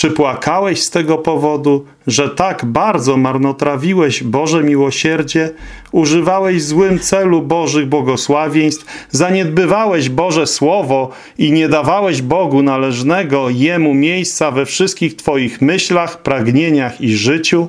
Czy płakałeś z tego powodu, że tak bardzo marnotrawiłeś Boże miłosierdzie, używałeś w złym celu Bożych błogosławieństw, zaniedbywałeś Boże Słowo i nie dawałeś Bogu należnego Jemu miejsca we wszystkich Twoich myślach, pragnieniach i życiu?